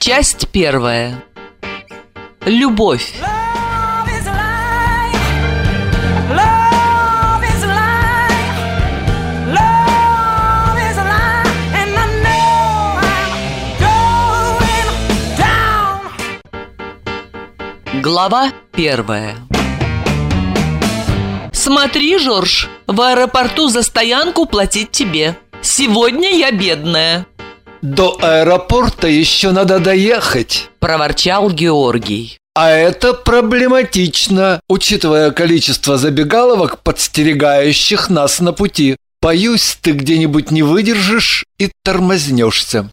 Часть первая. Любовь. Глава первая. Смотри, Жорж, в аэропорту за стоянку платить тебе. Сегодня я бедная, До аэропорта еще надо доехать. проворчал Георгий. А это проблематично, учитывая количество забегаловок, подстерегающих нас на пути. Боюсь, ты где-нибудь не выдержишь и тормознешься.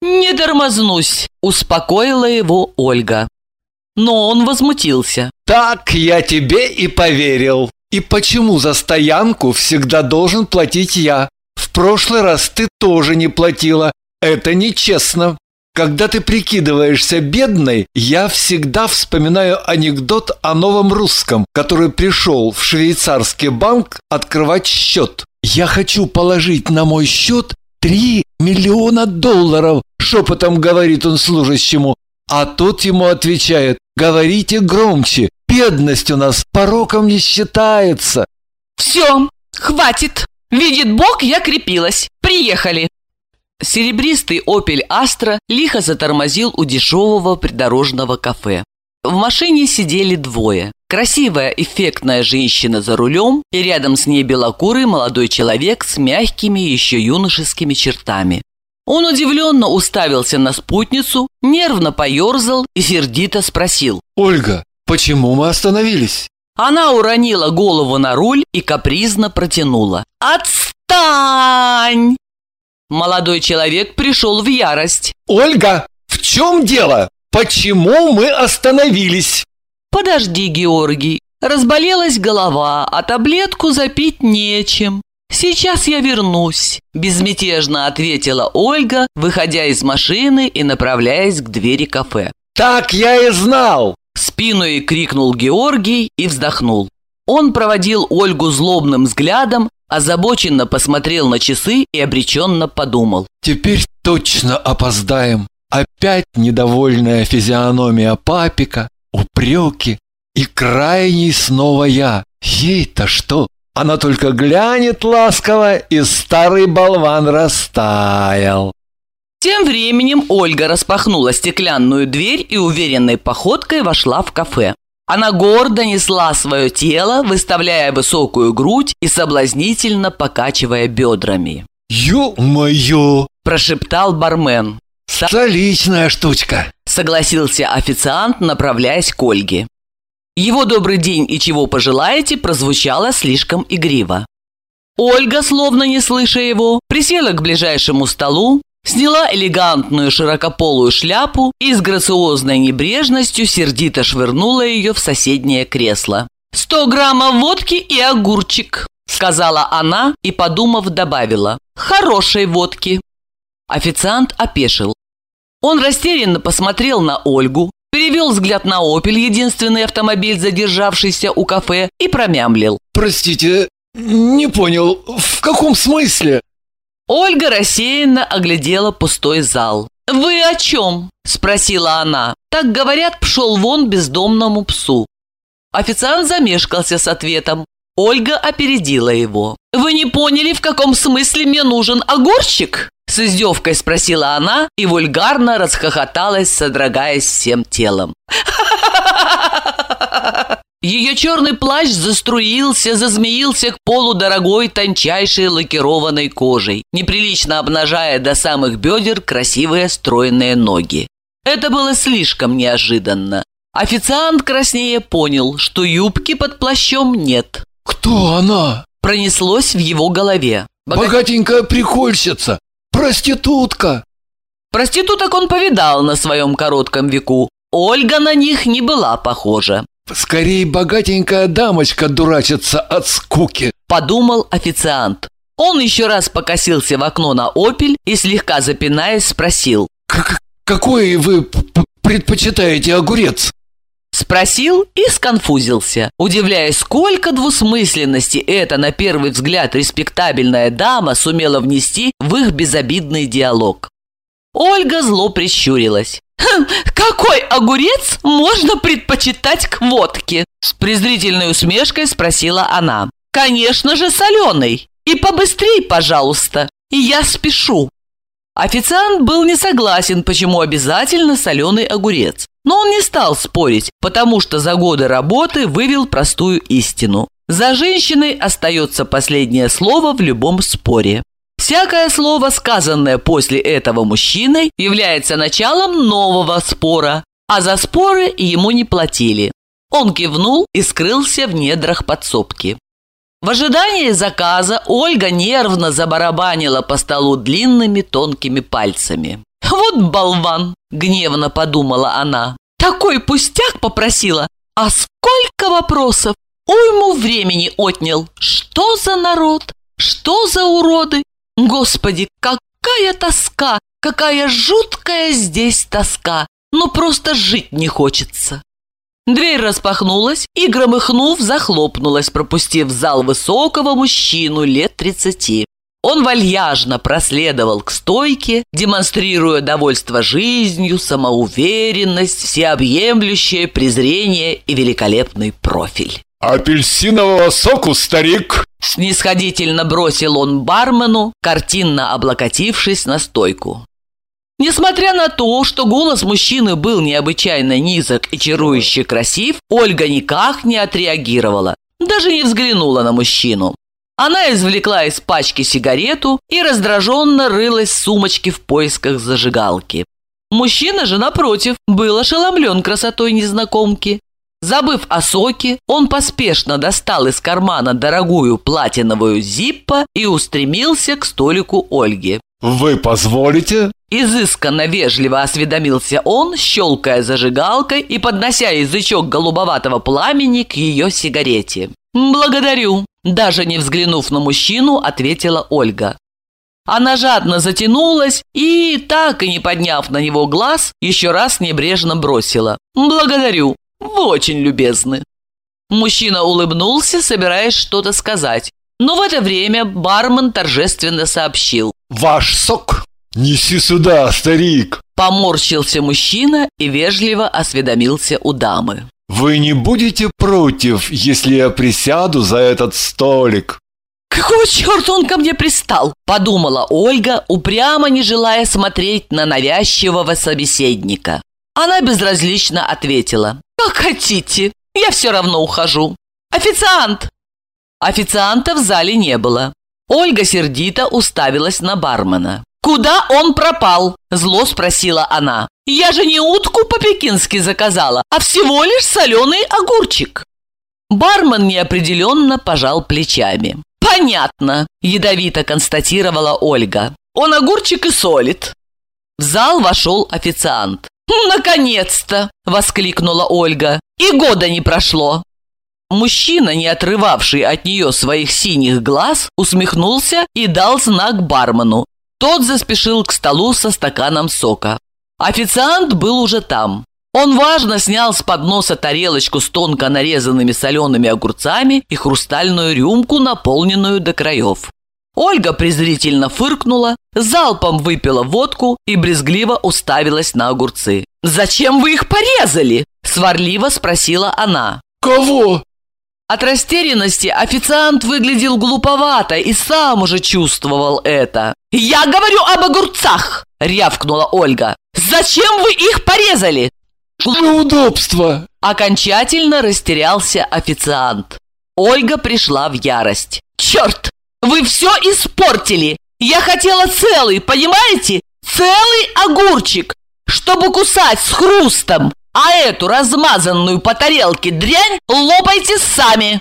Не тормознусь, успокоила его Ольга. Но он возмутился. Так я тебе и поверил. И почему за стоянку всегда должен платить я? В прошлый раз ты тоже не платила. Это нечестно. Когда ты прикидываешься бедной, я всегда вспоминаю анекдот о новом русском, который пришел в швейцарский банк открывать счет. «Я хочу положить на мой счет 3 миллиона долларов», шепотом говорит он служащему. А тот ему отвечает, говорите громче, бедность у нас пороком не считается. Все, хватит. Видит Бог, я крепилась. Приехали. Серебристый «Опель Астра» лихо затормозил у дешевого придорожного кафе. В машине сидели двое. Красивая, эффектная женщина за рулем и рядом с ней белокурый молодой человек с мягкими, еще юношескими чертами. Он удивленно уставился на спутницу, нервно поерзал и сердито спросил. Ольга, почему мы остановились? Она уронила голову на руль и капризно протянула. «Отстань!» Молодой человек пришел в ярость. Ольга, в чем дело? Почему мы остановились? «Подожди, Георгий, разболелась голова, а таблетку запить нечем. Сейчас я вернусь», – безмятежно ответила Ольга, выходя из машины и направляясь к двери кафе. Так я и знал. Спину ей крикнул Георгий и вздохнул. Он проводил Ольгу злобным взглядом, озабоченно посмотрел на часы и обреченно подумал. Теперь точно опоздаем. Опять недовольная физиономия папика, упреки и крайний снова я. Ей-то что? Она только глянет ласково, и старый болван растаял. Тем временем Ольга распахнула стеклянную дверь и уверенной походкой вошла в кафе. Она гордо несла свое тело, выставляя высокую грудь и соблазнительно покачивая бедрами. Ё-моё! Прошептал бармен. Столичная штучка. Согласился официант, направляясь к Ольге. Его «добрый день» и «чего пожелаете» прозвучало слишком игриво. Ольга, словно не слыша его, присела к ближайшему столу, сняла элегантную широкополую шляпу и с грациозной небрежностью сердито швырнула ее в соседнее кресло. «Сто граммов водки и огурчик», — сказала она и, подумав, добавила. «Хорошей водки». Официант опешил. Он растерянно посмотрел на Ольгу, перевел взгляд на «Опель», единственный автомобиль, задержавшийся у кафе, и промямлил. Простите, не понял, в каком смысле? Ольга рассеянно оглядела пустой зал. «Вы о чем?» – спросила она. Так говорят, пшел вон бездомному псу. Официант замешкался с ответом. Ольга опередила его. «Вы не поняли, в каком смысле мне нужен огурчик?» С издевкой спросила она и вульгарно расхохоталась, содрогаясь всем телом. Ее черный плащ заструился, зазмеился к полу дорогой, тончайшей лакированной кожей, неприлично обнажая до самых бедер красивые стройные ноги. Это было слишком неожиданно. Официант краснее понял, что юбки под плащом нет. Кто она? Пронеслось в его голове. Бога- Богатенькая прикольщица, проститутка. Проституток он повидал на своем коротком веку. Ольга на них не была похожа. Скорее богатенькая дамочка дурачится от скуки. подумал официант. Он еще раз покосился в окно на «Опель» и, слегка запинаясь, спросил. К- какой вы предпочитаете огурец? Спросил и сконфузился, удивляясь, сколько двусмысленности эта, на первый взгляд, респектабельная дама сумела внести в их безобидный диалог. Ольга зло прищурилась. «Хм, какой огурец можно предпочитать к водке? С презрительной усмешкой спросила она. Конечно же, соленый. И побыстрей, пожалуйста. И я спешу. Официант был не согласен, почему обязательно соленый огурец. Но он не стал спорить, потому что за годы работы вывел простую истину. За женщиной остается последнее слово в любом споре. Всякое слово, сказанное после этого мужчиной, является началом нового спора, а за споры ему не платили. Он кивнул и скрылся в недрах подсобки. В ожидании заказа Ольга нервно забарабанила по столу длинными тонкими пальцами. «Вот болван!» – гневно подумала она. «Такой пустяк попросила, а сколько вопросов! Уйму времени отнял! Что за народ? Что за уроды? Господи, какая тоска! Какая жуткая здесь тоска! Ну просто жить не хочется!» Дверь распахнулась и, громыхнув, захлопнулась, пропустив в зал высокого мужчину лет тридцати. Он вальяжно проследовал к стойке, демонстрируя довольство жизнью, самоуверенность, всеобъемлющее презрение и великолепный профиль. «Апельсинового соку, старик!» Снисходительно бросил он бармену, картинно облокотившись на стойку. Несмотря на то, что голос мужчины был необычайно низок и чарующе красив, Ольга никак не отреагировала, даже не взглянула на мужчину. Она извлекла из пачки сигарету и раздраженно рылась в сумочке в поисках зажигалки. Мужчина же, напротив, был ошеломлен красотой незнакомки. Забыв о соке, он поспешно достал из кармана дорогую платиновую зиппо и устремился к столику Ольги. «Вы позволите?» Изысканно вежливо осведомился он, щелкая зажигалкой и поднося язычок голубоватого пламени к ее сигарете. «Благодарю», – даже не взглянув на мужчину, ответила Ольга. Она жадно затянулась и, так и не подняв на него глаз, еще раз небрежно бросила. «Благодарю, вы очень любезны». Мужчина улыбнулся, собираясь что-то сказать. Но в это время бармен торжественно сообщил. «Ваш сок!» «Неси сюда, старик!» Поморщился мужчина и вежливо осведомился у дамы. «Вы не будете против, если я присяду за этот столик?» «Какого черта он ко мне пристал?» – подумала Ольга, упрямо не желая смотреть на навязчивого собеседника. Она безразлично ответила. «Как хотите, я все равно ухожу. Официант!» Официанта в зале не было. Ольга сердито уставилась на бармена. «Куда он пропал?» – зло спросила она. «Я же не утку по-пекински заказала, а всего лишь соленый огурчик». Бармен неопределенно пожал плечами. «Понятно», – ядовито констатировала Ольга. «Он огурчик и солит». В зал вошел официант. «Наконец-то!» – воскликнула Ольга. «И года не прошло!» Мужчина, не отрывавший от нее своих синих глаз, усмехнулся и дал знак бармену. Тот заспешил к столу со стаканом сока. Официант был уже там. Он важно снял с подноса тарелочку с тонко нарезанными солеными огурцами и хрустальную рюмку, наполненную до краев. Ольга презрительно фыркнула, залпом выпила водку и брезгливо уставилась на огурцы. «Зачем вы их порезали?» – сварливо спросила она. «Кого?» От растерянности официант выглядел глуповато и сам уже чувствовал это. «Я говорю об огурцах!» – рявкнула Ольга. «Зачем вы их порезали?» «Для удобства!» Окончательно растерялся официант. Ольга пришла в ярость. «Черт! Вы все испортили! Я хотела целый, понимаете? Целый огурчик, чтобы кусать с хрустом! А эту размазанную по тарелке дрянь лопайте сами!»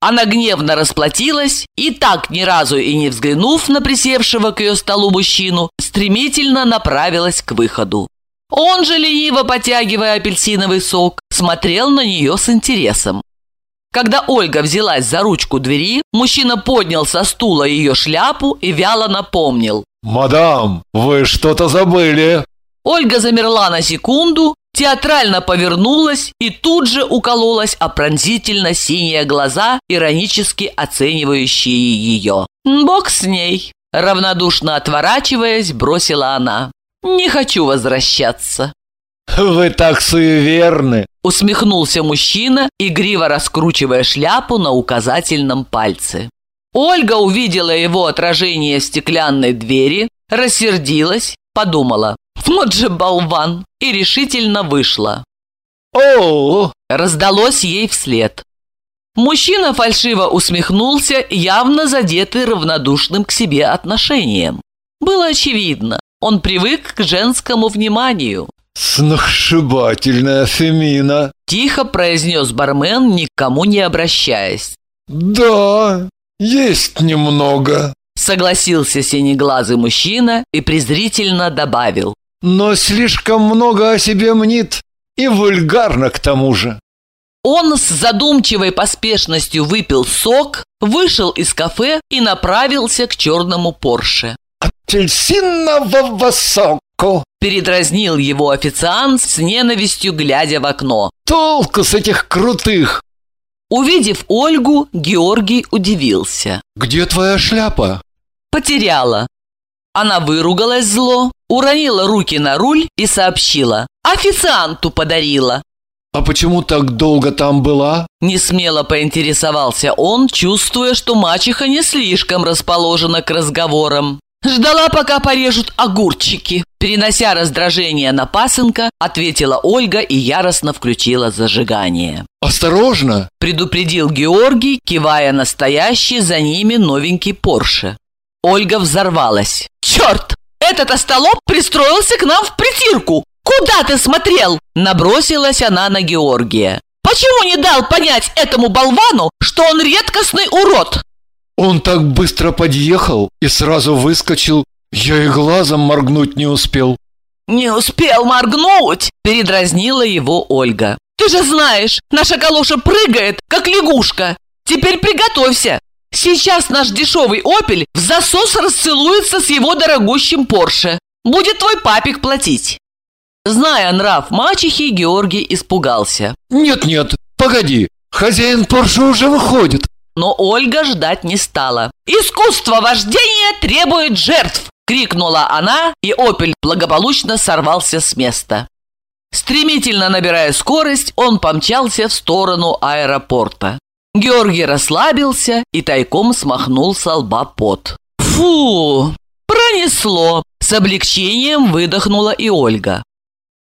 Она гневно расплатилась и так ни разу и не взглянув на присевшего к ее столу мужчину, стремительно направилась к выходу. Он же, лениво потягивая апельсиновый сок, смотрел на нее с интересом. Когда Ольга взялась за ручку двери, мужчина поднял со стула ее шляпу и вяло напомнил. «Мадам, вы что-то забыли!» Ольга замерла на секунду, театрально повернулась и тут же укололась о пронзительно синие глаза, иронически оценивающие ее. «Бог с ней!» Равнодушно отворачиваясь, бросила она. «Не хочу возвращаться». Вы так суеверны. Усмехнулся мужчина, игриво раскручивая шляпу на указательном пальце. Ольга увидела его отражение в стеклянной двери, рассердилась, подумала «Вот же болван!» и решительно вышла. О, Раздалось ей вслед. Мужчина фальшиво усмехнулся, явно задетый равнодушным к себе отношением. Было очевидно, он привык к женскому вниманию. Сногсшибательная Фемина. Тихо произнес бармен, никому не обращаясь. Да, есть немного. Согласился синеглазый мужчина и презрительно добавил. Но слишком много о себе мнит. И вульгарно к тому же. Он с задумчивой поспешностью выпил сок, вышел из кафе и направился к черному Порше. Апельсинового соку. Передразнил его официант с ненавистью, глядя в окно. Толку с этих крутых. Увидев Ольгу, Георгий удивился. Где твоя шляпа? Потеряла. Она выругалась зло, уронила руки на руль и сообщила. Официанту подарила. А почему так долго там была? Несмело поинтересовался он, чувствуя, что мачеха не слишком расположена к разговорам. Ждала, пока порежут огурчики. Перенося раздражение на пасынка, ответила Ольга и яростно включила зажигание. Осторожно. Предупредил Георгий, кивая на стоящий за ними новенький Порше. Ольга взорвалась. «Черт! Этот остолоп пристроился к нам в притирку! Куда ты смотрел?» Набросилась она на Георгия. «Почему не дал понять этому болвану, что он редкостный урод?» Он так быстро подъехал и сразу выскочил. Я и глазом моргнуть не успел. «Не успел моргнуть!» – передразнила его Ольга. «Ты же знаешь, наша калоша прыгает, как лягушка! Теперь приготовься! Сейчас наш дешевый «Опель» в засос расцелуется с его дорогущим «Порше». Будет твой папик платить!» Зная нрав мачехи, Георгий испугался. Нет-нет, погоди. Хозяин Порше уже выходит. Но Ольга ждать не стала. «Искусство вождения требует жертв!» – крикнула она, и «Опель» благополучно сорвался с места. Стремительно набирая скорость, он помчался в сторону аэропорта. Георгий расслабился и тайком смахнул со лба пот. «Фу! Пронесло!» – с облегчением выдохнула и Ольга.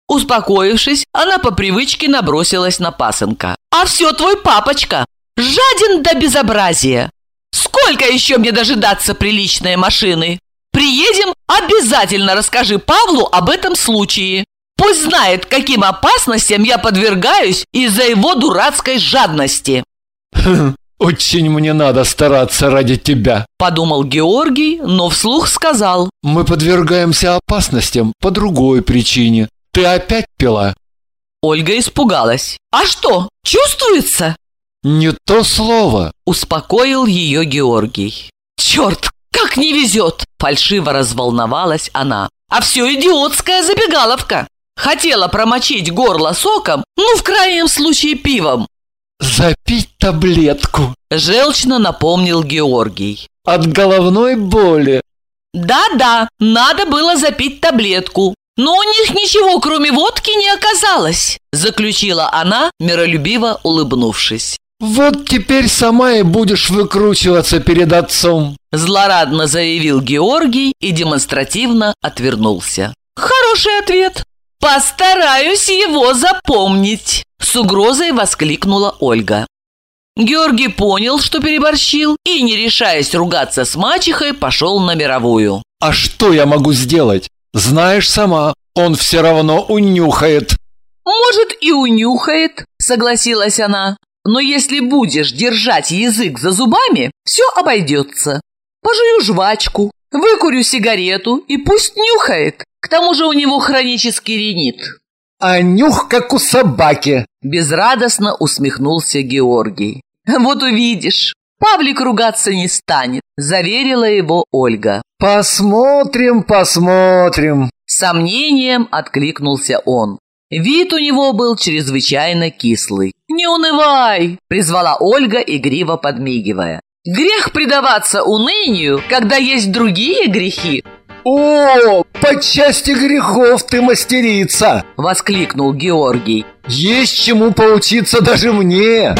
Успокоившись, она по привычке набросилась на пасынка. «А все твой папочка! Жаден до безобразия! Сколько еще мне дожидаться приличной машины? Приедем, обязательно расскажи Павлу об этом случае. Пусть знает, каким опасностям я подвергаюсь из-за его дурацкой жадности!» Очень мне надо стараться ради тебя. Подумал Георгий, но вслух сказал. Мы подвергаемся опасностям по другой причине. Ты опять пила? Ольга испугалась. «А что, чувствуется?» Не то слово. Успокоил ее Георгий. «Черт, как не везет!» Фальшиво разволновалась она. «А все идиотская забегаловка! Хотела промочить горло соком, ну, в крайнем случае, пивом!» Запить таблетку. Желчно напомнил Георгий. От головной боли. «Да-да, надо было запить таблетку, но у них ничего, кроме водки, не оказалось», заключила она, миролюбиво улыбнувшись. Вот теперь сама и будешь выкручиваться перед отцом. Злорадно заявил Георгий и демонстративно отвернулся. Хороший ответ. Постараюсь его запомнить. С угрозой воскликнула Ольга. Георгий понял, что переборщил, и, не решаясь ругаться с мачехой, пошел на мировую. А что я могу сделать? Знаешь сама, он все равно унюхает. «Может, и унюхает», — согласилась она. «Но если будешь держать язык за зубами, все обойдется. Пожую жвачку, выкурю сигарету и пусть нюхает. К тому же у него хронический ринит». А нюх как у собаки. Безрадостно усмехнулся Георгий. «Вот увидишь, Павлик ругаться не станет», – заверила его Ольга. Посмотрим, посмотрим. С сомнением откликнулся он. Вид у него был чрезвычайно кислый. «Не унывай!» – призвала Ольга, игриво подмигивая. «Грех предаваться унынию, когда есть другие грехи!» О, по части грехов ты мастерица! Воскликнул Георгий. Есть чему поучиться даже мне!